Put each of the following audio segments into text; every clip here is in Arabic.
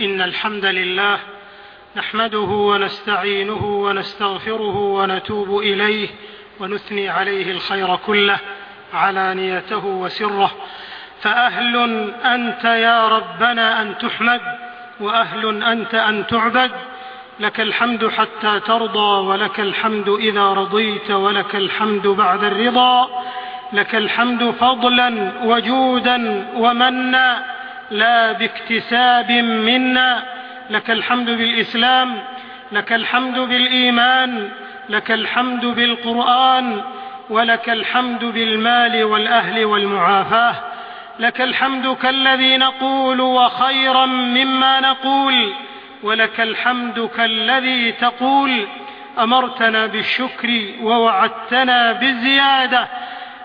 إن الحمد لله نحمده ونستعينه ونستغفره ونتوب إليه ونثني عليه الخير كله علانيته وسره. فأهل أنت يا ربنا أن تحمد وأهل أنت أن تعبد. لك الحمد حتى ترضى ولك الحمد إذا رضيت ولك الحمد بعد الرضا. لك الحمد فضلا وجودا ومنا. لا باكتساب منا لك الحمد بالإسلام لك الحمد بالإيمان لك الحمد بالقرآن ولك الحمد بالمال والأهل والمعافاة لك الحمد كالذي نقول وخيرا مما نقول ولك الحمد كالذي تقول أمرتنا بالشكر ووعدتنا بالزيادة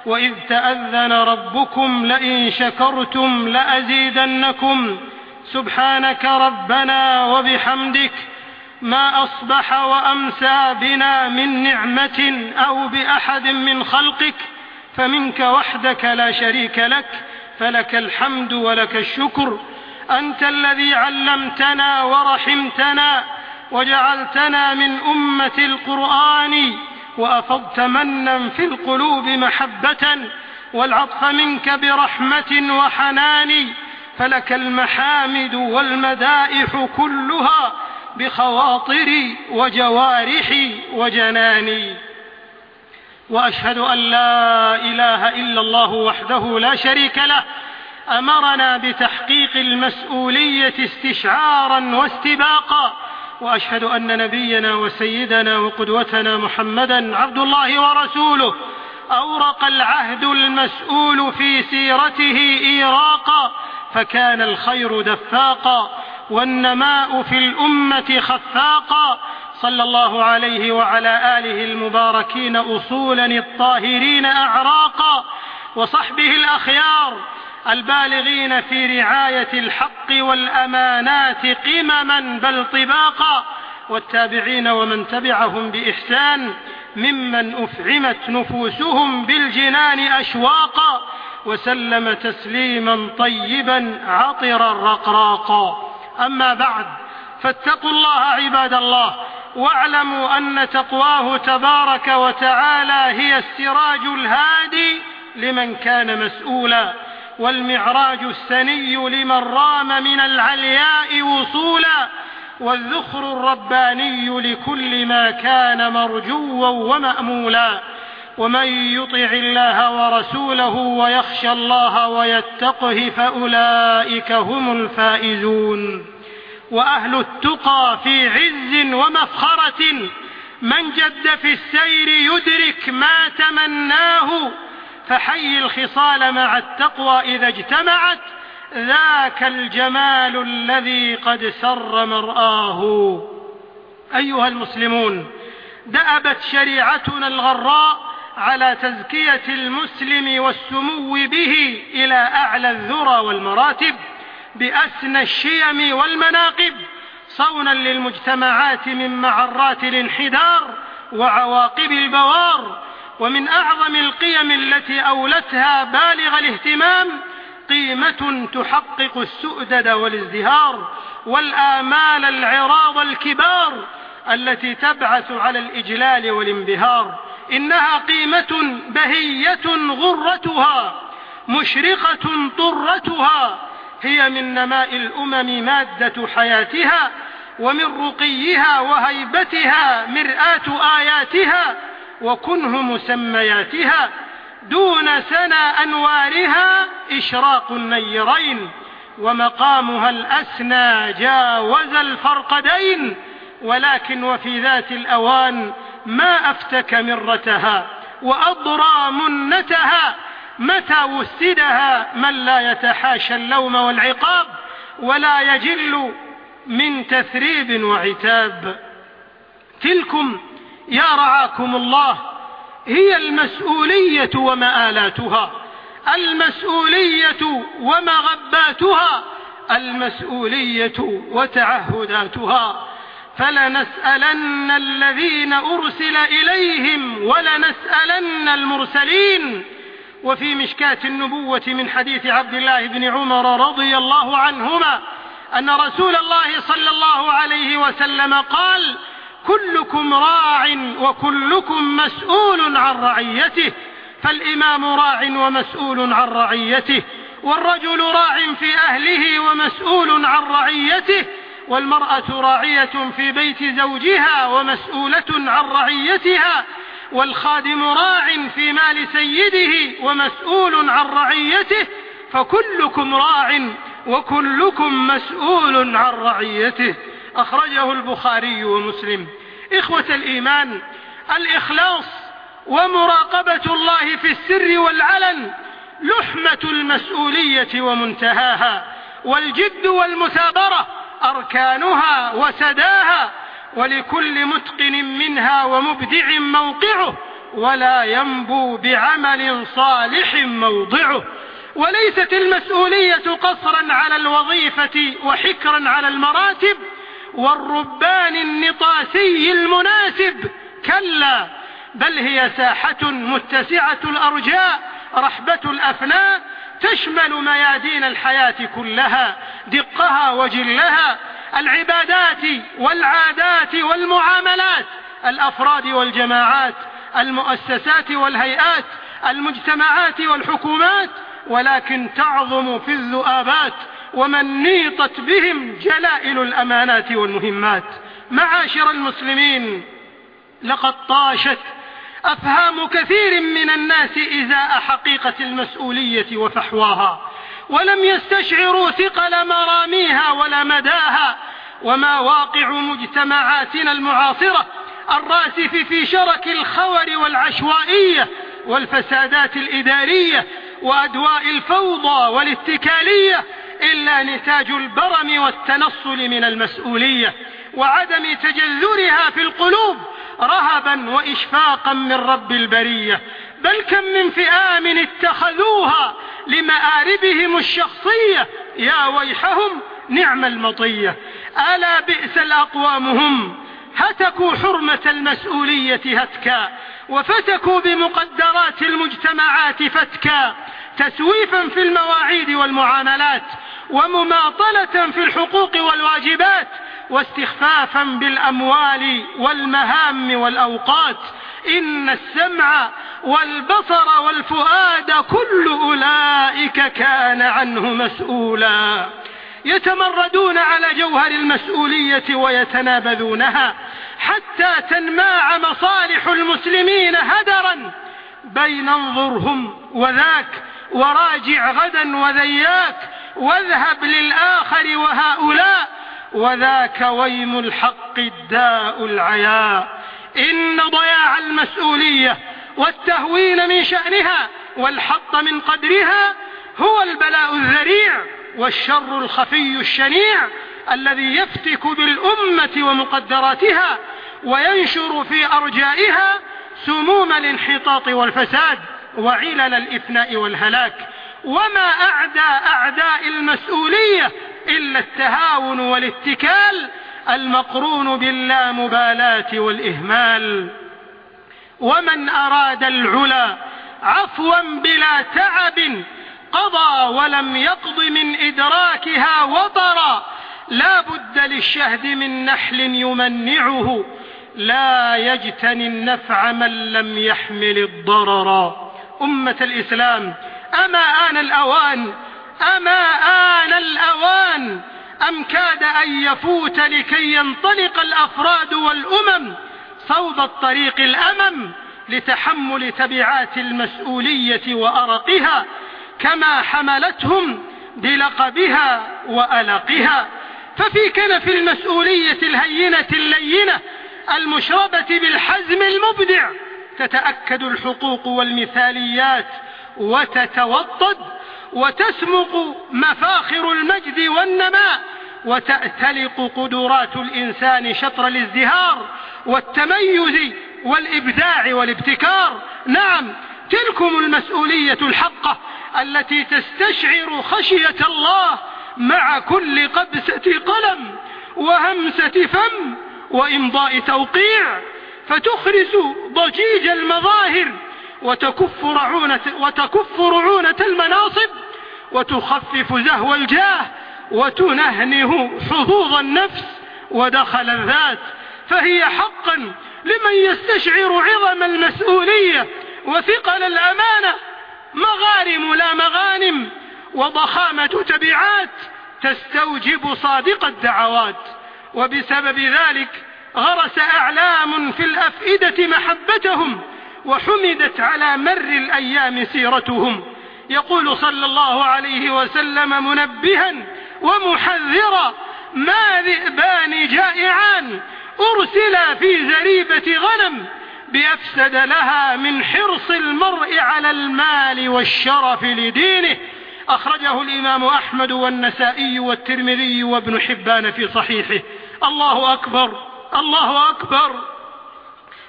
وإذ تأذن ربكم لئن شكرتم لأزيدنكم. سبحانك ربنا وبحمدك. ما أصبح وأمسى بنا من نعمة أو بأحد من خلقك. فمنك وحدك لا شريك لك. فلك الحمد ولك الشكر. أنت الذي علمتنا ورحمتنا وجعلتنا من أمة القرآن. وأفضت منا في القلوب محبة والعطف منك برحمة وحنان فلك المحامد والمدائح كلها بخواطري وجوارحي وجناني وأشهد أن لا إله إلا الله وحده لا شريك له أمرنا بتحقيق المسؤولية استشعارا واستباقا وأشهد أن نبينا وسيدنا وقدوتنا محمدا عبد الله ورسوله أورق العهد المسؤول في سيرته ايراقا فكان الخير دفاقا والنماء في الأمة خفاقا. صلى الله عليه وعلى آله المباركين اصولا الطاهرين اعراقا وصحبه الأخيار البالغين في رعاية الحق والأمانات قمما بل طباقا والتابعين ومن تبعهم بإحسان ممن أفعمت نفوسهم بالجنان أشواقا وسلم تسليما طيبا عطرا رقراقا. أما بعد فاتقوا الله عباد الله واعلموا أن تقواه تبارك وتعالى هي السراج الهادي لمن كان مسؤولا. والمعراج السني لمن رام من العلياء وصولا والذخر الرباني لكل ما كان مرجوا ومأمولا. ومن يطع الله ورسوله ويخشى الله ويتقه فأولئك هم الفائزون. وأهل التقى في عز ومفخرة من جد في السير يدرك ما تمناه فحي الخصال مع التقوى إذا اجتمعت. ذاك الجمال الذي قد سر مرآه. أيها المسلمون دأبت شريعتنا الغراء على تزكية المسلم والسمو به إلى أعلى الذرى والمراتب بأسنى الشيم والمناقب صونا للمجتمعات من معرات الانحدار وعواقب البوار ومن أعظم القيم التي أولتها بالغ الاهتمام قيمة تحقق السؤدد والازدهار والآمال العراض الكبار التي تبعث على الإجلال والانبهار. إنها قيمة بهية غرتها مشرقة طرتها هي من نماء الأمم مادة حياتها ومن رقيها وهيبتها مرآة آياتها وكنه مسمياتها دون سنى أنوارها إشراق النيرين ومقامها الأسنى جاوز الفرقدين ولكن وفي ذات الأوان ما أفتك مرتها وأضرى منتها متى وسدها من لا يتحاشى اللوم والعقاب ولا يجل من تثريب وعتاب. تلكم يا رعاكم الله هي المسؤولية ومآلاتها المسؤولية ومغباتها المسؤولية وتعهداتها. فلنسألن الذين أرسل إليهم ولنسألن المرسلين. وفي مشكاة النبوة من حديث عبد الله بن عمر رضي الله عنهما أن رسول الله صلى الله عليه وسلم قال كلكم راع وكلكم مسؤول عن رعيته فالإمام راع ومسؤول عن رعيته والرجل راع في أهله ومسؤول عن رعيته والمرأة راعية في بيت زوجها ومسؤولة عن رعيتها والخادم راع في مال سيده ومسؤول عن رعيته فكلكم راع وكلكم مسؤول عن رعيته. أخرجه البخاري ومسلم. إخوة الإيمان الإخلاص ومراقبة الله في السر والعلن لحمة المسؤولية ومنتهاها والجد والمثابرة أركانها وسداها ولكل متقن منها ومبدع موقعه ولا ينبو بعمل صالح موضعه. وليست المسؤولية قصرا على الوظيفة وحكرا على المراتب والربان النطاسي المناسب كلا بل هي ساحة متسعة الأرجاء رحبة الأفناء تشمل ميادين الحياة كلها دقها وجلها العبادات والعادات والمعاملات الأفراد والجماعات المؤسسات والهيئات المجتمعات والحكومات ولكن تعظم في الذؤابات. ومن نيطت بهم جلائل الأمانات والمهمات. معاشر المسلمين لقد طاشت أفهام كثير من الناس إزاء حقيقة المسؤولية وفحواها ولم يستشعروا ثقل مراميها ولا مداها. وما واقع مجتمعاتنا المعاصرة الراسف في شرك الخور والعشوائية والفسادات الإدارية وأدواء الفوضى والاتكالية إلا نتاج البرم والتنصل من المسؤولية وعدم تجذرها في القلوب رهبا وإشفاقا من رب البرية. بل كم من فئام اتخذوها لمآربهم الشخصية يا ويحهم نعم المطية. ألا بئس الأقوام هم هتكوا حرمة المسؤولية هتكا وفتكوا بمقدرات المجتمعات فتكا تسويفا في المواعيد والمعاملات ومماطلة في الحقوق والواجبات واستخفافا بالأموال والمهام والأوقات. إن السمع والبصر والفؤاد كل أولئك كان عنه مسؤولا. يتمردون على جوهر المسؤولية ويتنابذونها حتى تنماع مصالح المسلمين هدرا. بين انظرهم وذاك وراجع غدا وذياك واذهب للآخر وهؤلاء. وذاك ويم الحق الداء العياء. إن ضياع المسؤولية والتهوين من شأنها والحط من قدرها هو البلاء الذريع. والشر الخفي الشنيع الذي يفتك بالأمة ومقدراتها وينشر في أرجائها سموم الانحطاط والفساد وعلل الإفناء والهلاك. وما أعدى أعداء المسؤولية إلا التهاون والاتكال المقرون باللامبالاة والإهمال. ومن أراد العلا عفوا بلا تعب قضى ولم يقض من إدراكها وطرا. لا بد للشهد من نحل يمنعه. لا يجتني النفع من لم يحمل الضرر. أمة الإسلام أما آن الأوان؟ أما آن الأوان؟ أم كاد أن يفوت لكي ينطلق الأفراد والأمم صوب الطريق الأمم لتحمل تبعات المسؤولية وأرقها؟ كما حملتهم بلقبها وألقها. ففي كنف المسؤولية الهينة اللينة المشربة بالحزم المبدع تتأكد الحقوق والمثاليات وتتوطد وتسمق مفاخر المجد والنماء وتأتلق قدرات الإنسان شطر الازدهار والتميز والإبداع والابتكار. نعم تلكم المسؤولية الحقة التي تستشعر خشية الله مع كل قبسة قلم وهمسة فم وإمضاء توقيع فتخرس ضجيج المظاهر وتكف رعونة, وتكف رعونة المناصب وتخفف زهو الجاه وتنهنه حظوظ النفس ودخل الذات فهي حقا لمن يستشعر عظم المسؤولية وثقل الأمانة. مغارم لا مغانم وضخامة تبعات تستوجب صادق الدعوات. وبسبب ذلك غرس أعلام في الأفئدة محبتهم وحمدت على مر الأيام سيرتهم. يقول صلى الله عليه وسلم منبها ومحذرا ما ذئبان جائعان أرسلا في زريبة غنم بأفسد لها من حرص المرء على المال والشرف لدينه. أخرجه الإمام أحمد والنسائي والترمذي وابن حبان في صحيحه. الله أكبر الله أكبر.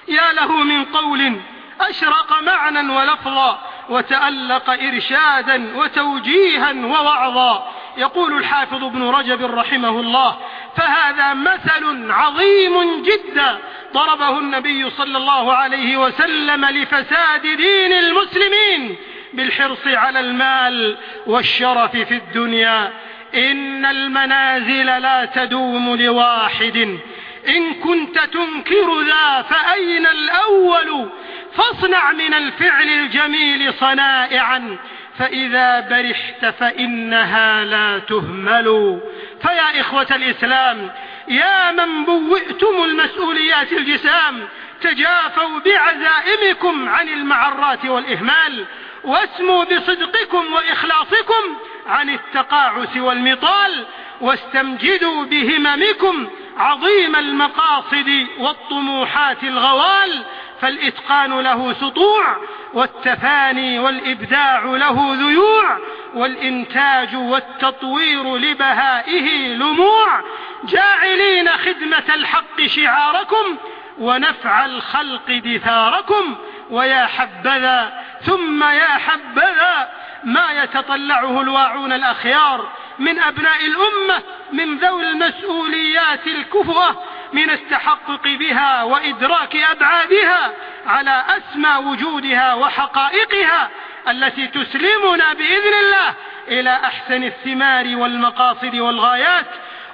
يا له من قول أشرق معنى ولفظا وتألق إرشادا وتوجيها ووعظا. يقول الحافظ ابن رجب رحمه الله فهذا مثل عظيم جدا ضربه النبي صلى الله عليه وسلم لفساد دين المسلمين بالحرص على المال والشرف في الدنيا. إن المنازل لا تدوم لواحد. إن كنت تنكر ذا فأين الأول؟ فاصنع من الفعل الجميل صنائعا. فإذا برحت فإنها لا تهمل. فيا إخوة الإسلام يا من بوئتم المسؤوليات الجسام تجافوا بعزائمكم عن المعرات والإهمال واسموا بصدقكم وإخلاصكم عن التقاعس والمطال واستمجدوا بهممكم عظيم المقاصد والطموحات الغوال فالإتقان له سطوع والتفاني والإبداع له ذيوع والإنتاج والتطوير لبهائه لموع. جاعلين خدمة الحق شعاركم ونفع الخلق دثاركم ويا حبذا ثم يا حبذا ما يتطلعه الواعون الأخيار. من أبناء الأمة من ذوي المسؤوليات الكفوة من التحقق بها وإدراك أبعادها على أسمى وجودها وحقائقها التي تسلمنا بإذن الله إلى أحسن الثمار والمقاصد والغايات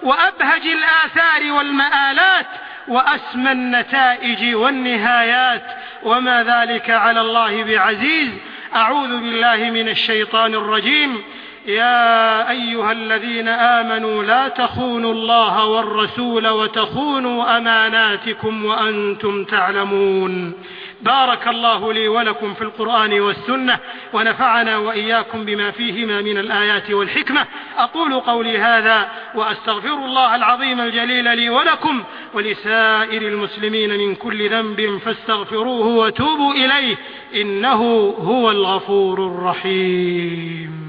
وأبهج الآثار والمآلات وأسمى النتائج والنهايات. وما ذلك على الله بعزيز. أعوذ بالله من الشيطان الرجيم. يا أيها الذين آمنوا لا تخونوا الله والرسول وتخونوا أماناتكم وأنتم تعلمون. بارك الله لي ولكم في القرآن والسنة ونفعنا وإياكم بما فيهما من الآيات والحكمة. أقول قولي هذا وأستغفر الله العظيم الجليل لي ولكم ولسائر المسلمين من كل ذنب فاستغفروه وتوبوا إليه إنه هو الغفور الرحيم.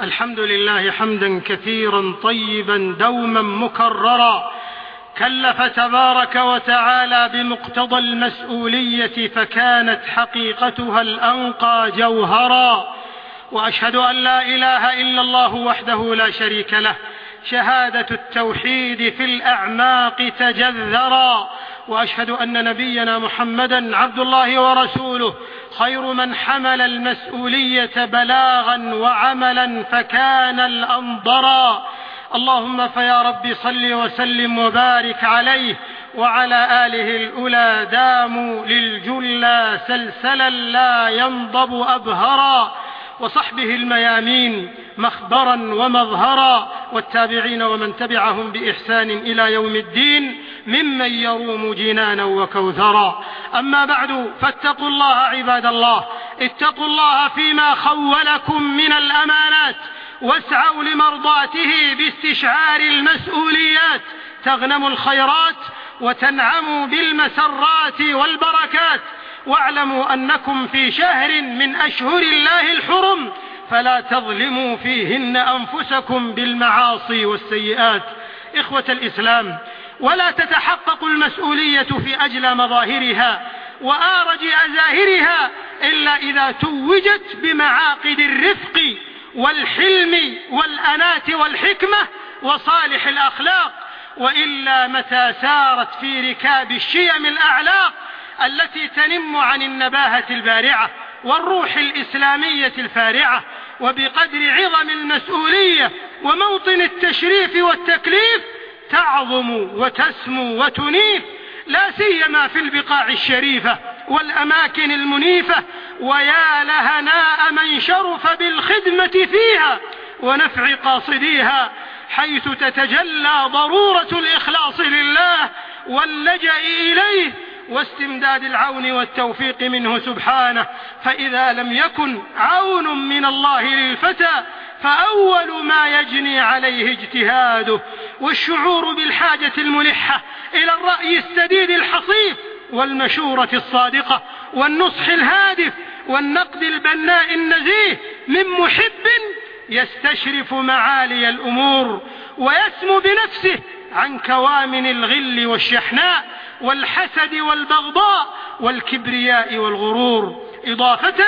الحمد لله حمدا كثيرا طيبا دوما مكررا. كلف تبارك وتعالى بمقتضى المسؤولية فكانت حقيقتها الأنقى جوهرا. وأشهد أن لا إله إلا الله وحده لا شريك له. شهادة التوحيد في الأعماق تجذرا. وأشهد أن نبينا محمدا عبد الله ورسوله خير من حمل المسؤولية بلاغا وعملا فكان الانظرا اللهم فيا رب صل وسلم وبارك عليه وعلى آله الأولى داموا للجلى سلسلا لا ينضب ابهرا. وصحبه الميامين مخبرا ومظهرا والتابعين ومن تبعهم بإحسان إلى يوم الدين ممن يروم جنانا وكوثرا. أما بعد فاتقوا الله عباد الله اتقوا الله فيما خولكم من الأمانات واسعوا لمرضاته باستشعار المسؤوليات تغنموا الخيرات وتنعموا بالمسرات والبركات. واعلموا أنكم في شهر من أشهر الله الحرم فلا تظلموا فيهن أنفسكم بالمعاصي والسيئات. إخوة الإسلام ولا تتحقق المسؤولية في اجلى مظاهرها وأرج أزاهرها إلا إذا توجت بمعاقد الرفق والحلم والاناه والحكمة وصالح الأخلاق وإلا متى سارت في ركاب الشيم الأعلاق التي تنم عن النباهة البارعة والروح الإسلامية الفارعة وبقدر عظم المسؤولية وموطن التشريف والتكليف تعظم وتسمو وتنيف لا سيما في البقاع الشريفة والأماكن المنيفة ويا لهناء من شرف بالخدمة فيها ونفع قاصديها حيث تتجلى ضرورة الإخلاص لله واللجأ إليه واستمداد العون والتوفيق منه سبحانه فإذا لم يكن عون من الله للفتى فأول ما يجني عليه اجتهاده والشعور بالحاجة الملحة إلى الرأي السديد الحصيف والمشورة الصادقة والنصح الهادف والنقد البناء النزيه من محب يستشرف معالي الأمور ويسمو بنفسه عن كوامن الغل والشحناء والحسد والبغضاء والكبرياء والغرور إضافة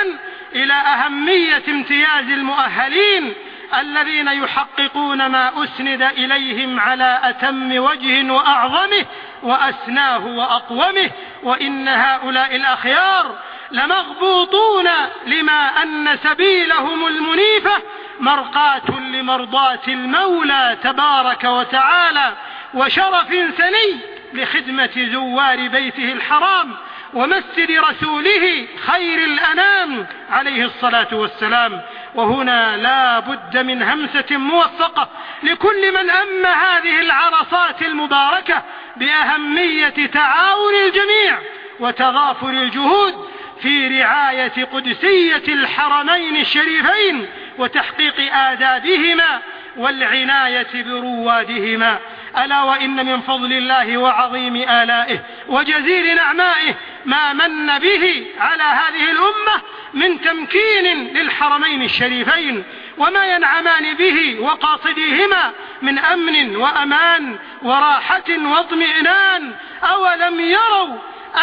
إلى أهمية امتياز المؤهلين الذين يحققون ما أسند إليهم على أتم وجه وأعظمه وأسناه وأقومه وإن هؤلاء الأخيار لمغبوطون لما أن سبيلهم المنيفة مرقاة لمرضاة المولى تبارك وتعالى وشرف سني لخدمة زوار بيته الحرام ومسجد رسوله خير الأنام عليه الصلاة والسلام. وهنا لا بد من همسة موفقة لكل من أم هذه العرصات المباركة بأهمية تعاون الجميع وتغافر الجهود في رعاية قدسية الحرمين الشريفين وتحقيق آدابهما والعناية بروادهما. ألا وإن من فضل الله وعظيم آلائه وجزيل نعمائه ما من به على هذه الأمة من تمكين للحرمين الشريفين وما ينعمان به وقاصديهما من أمن وأمان وراحة واطمئنان أولم يروا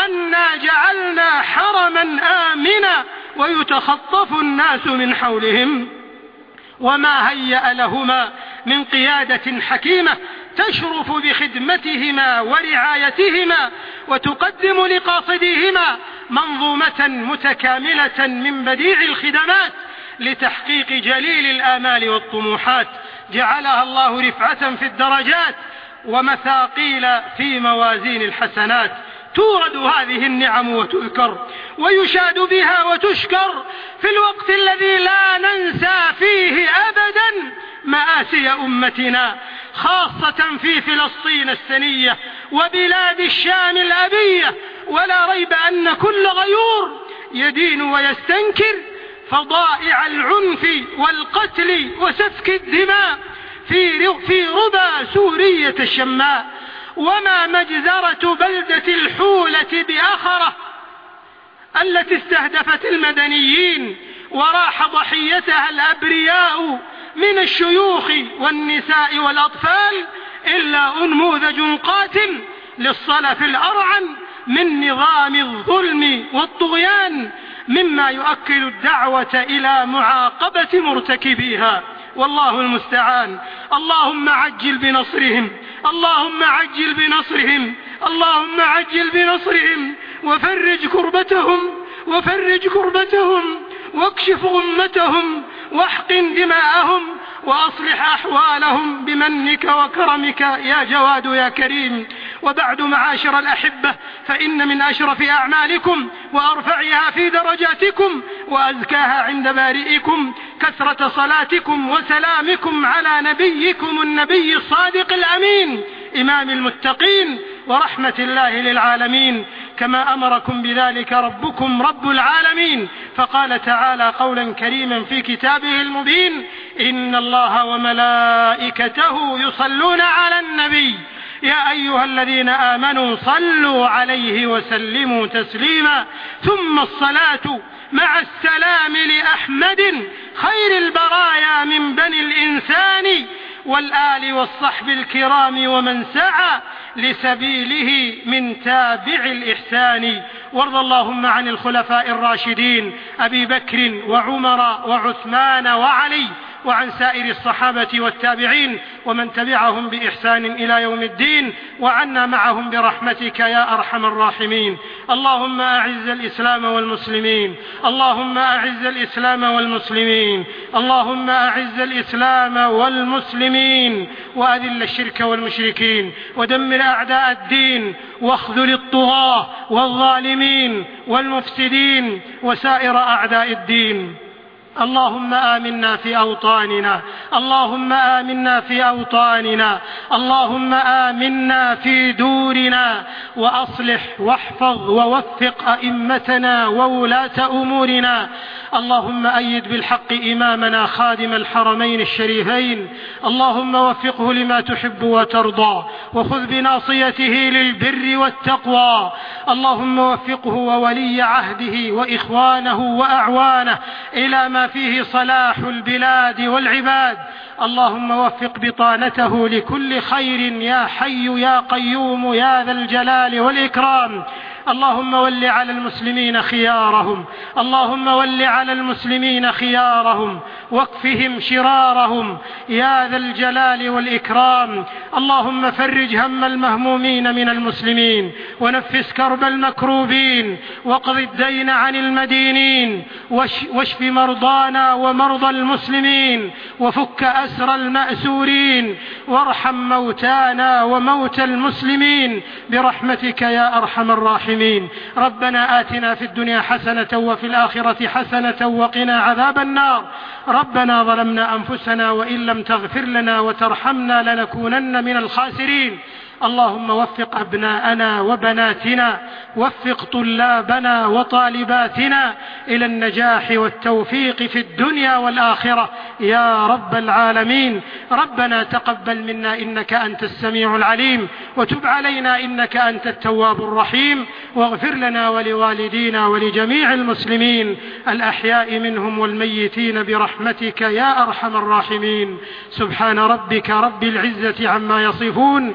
أنا جعلنا حرما آمنا ويتخطف الناس من حولهم وما هيأ لهما من قيادة حكيمة تشرف بخدمتهما ورعايتهما وتقدم لقاصديهما منظومة متكاملة من بديع الخدمات لتحقيق جليل الآمال والطموحات. جعلها الله رفعة في الدرجات ومثاقيل في موازين الحسنات. تورد هذه النعم وتذكر ويشاد بها وتشكر في الوقت الذي لا ننسى فيه أبدا مآسي أمتنا خاصة في فلسطين السنية وبلاد الشام الأبية. ولا ريب أن كل غيور يدين ويستنكر فضائع العنف والقتل وسفك الدماء في ربى سورية الشماء. وما مجزرة بلدة الحولة بأخرة التي استهدفت المدنيين وراح ضحيتها الأبرياء من الشيوخ والنساء والأطفال إلا أنموذج قاتل للصلف الأرعن من نظام الظلم والطغيان مما يؤكد الدعوة إلى معاقبة مرتكبيها. والله المستعان. اللهم عجل بنصرهم. اللهم عجل بنصرهم. اللهم عجل بنصرهم. وفرج كربتهم. وفرج كربتهم. واكشف غمتهم واحقن دماءهم. وأصلح أحوالهم بمنك وكرمك. يا جواد يا كريم. وبعد معاشر الأحبة فإن من أشرف أعمالكم وأرفعها في درجاتكم وأزكاها عند بارئكم كثرة صلاتكم وسلامكم على نبيكم النبي الصادق الأمين إمام المتقين ورحمة الله للعالمين. كما أمركم بذلك ربكم رب العالمين. فقال تعالى قولا كريما في كتابه المبين إن الله وملائكته يصلون على النبي. يا أيها الذين آمنوا صلوا عليه وسلموا تسليما ثم الصلاة مع السلام لأحمد خير البرايا من بني الإنسان والآل والصحب الكرام ومن سعى لسبيله من تابع الإحسان. وارض اللهم عن الخلفاء الراشدين أبي بكر وعمر وعثمان وعلي وعن سائر الصحابة والتابعين ومن تبعهم بإحسان إلى يوم الدين وعنا معهم برحمتك يا أرحم الراحمين. اللهم أعز الإسلام والمسلمين. اللهم أعز الإسلام والمسلمين. اللهم أعز الإسلام والمسلمين. وأذل الشرك والمشركين. ودمر أعداء الدين. واخذل الطغاة والظالمين والمفسدين وسائر أعداء الدين. اللهم آمنا في أوطاننا. اللهم آمنا في أوطاننا. اللهم آمنا في دورنا. وأصلح واحفظ ووفق أئمتنا وولاة أمورنا. اللهم أيد بالحق إمامنا خادم الحرمين الشريفين. اللهم وفقه لما تحب وترضى وخذ بناصيته للبر والتقوى. اللهم وفقه وولي عهده وإخوانه وأعوانه إلى ما فيه صلاح البلاد والعباد. اللهم وفق بطانته لكل خير يا حي يا قيوم يا ذا الجلال والإكرام. اللهم ول على المسلمين خيارهم. اللهم ول على المسلمين خيارهم. واكفهم شرارهم. يا ذا الجلال والإكرام. اللهم فرج هم المهمومين من المسلمين. ونفس كرب المكروبين. واقض الدين عن المدينين. واشف مرضانا ومرضى المسلمين. وفك أسر المأسورين. وارحم موتانا وموتى المسلمين. برحمتك يا أرحم الراحمين. الراحمين ربنا آتنا في الدنيا حسنة وفي الآخرة حسنة وقنا عذاب النار. ربنا ظلمنا أنفسنا وإن لم تغفر لنا وترحمنا لنكونن من الخاسرين. اللهم وفق أبناءنا وبناتنا وفق طلابنا وطالباتنا إلى النجاح والتوفيق في الدنيا والآخرة. يا رب العالمين ربنا تقبل منا إنك أنت السميع العليم وتب علينا إنك أنت التواب الرحيم واغفر لنا ولوالدينا ولجميع المسلمين الأحياء منهم والميتين برحمتك يا أرحم الراحمين. سبحان ربك رب العزة عما يصفون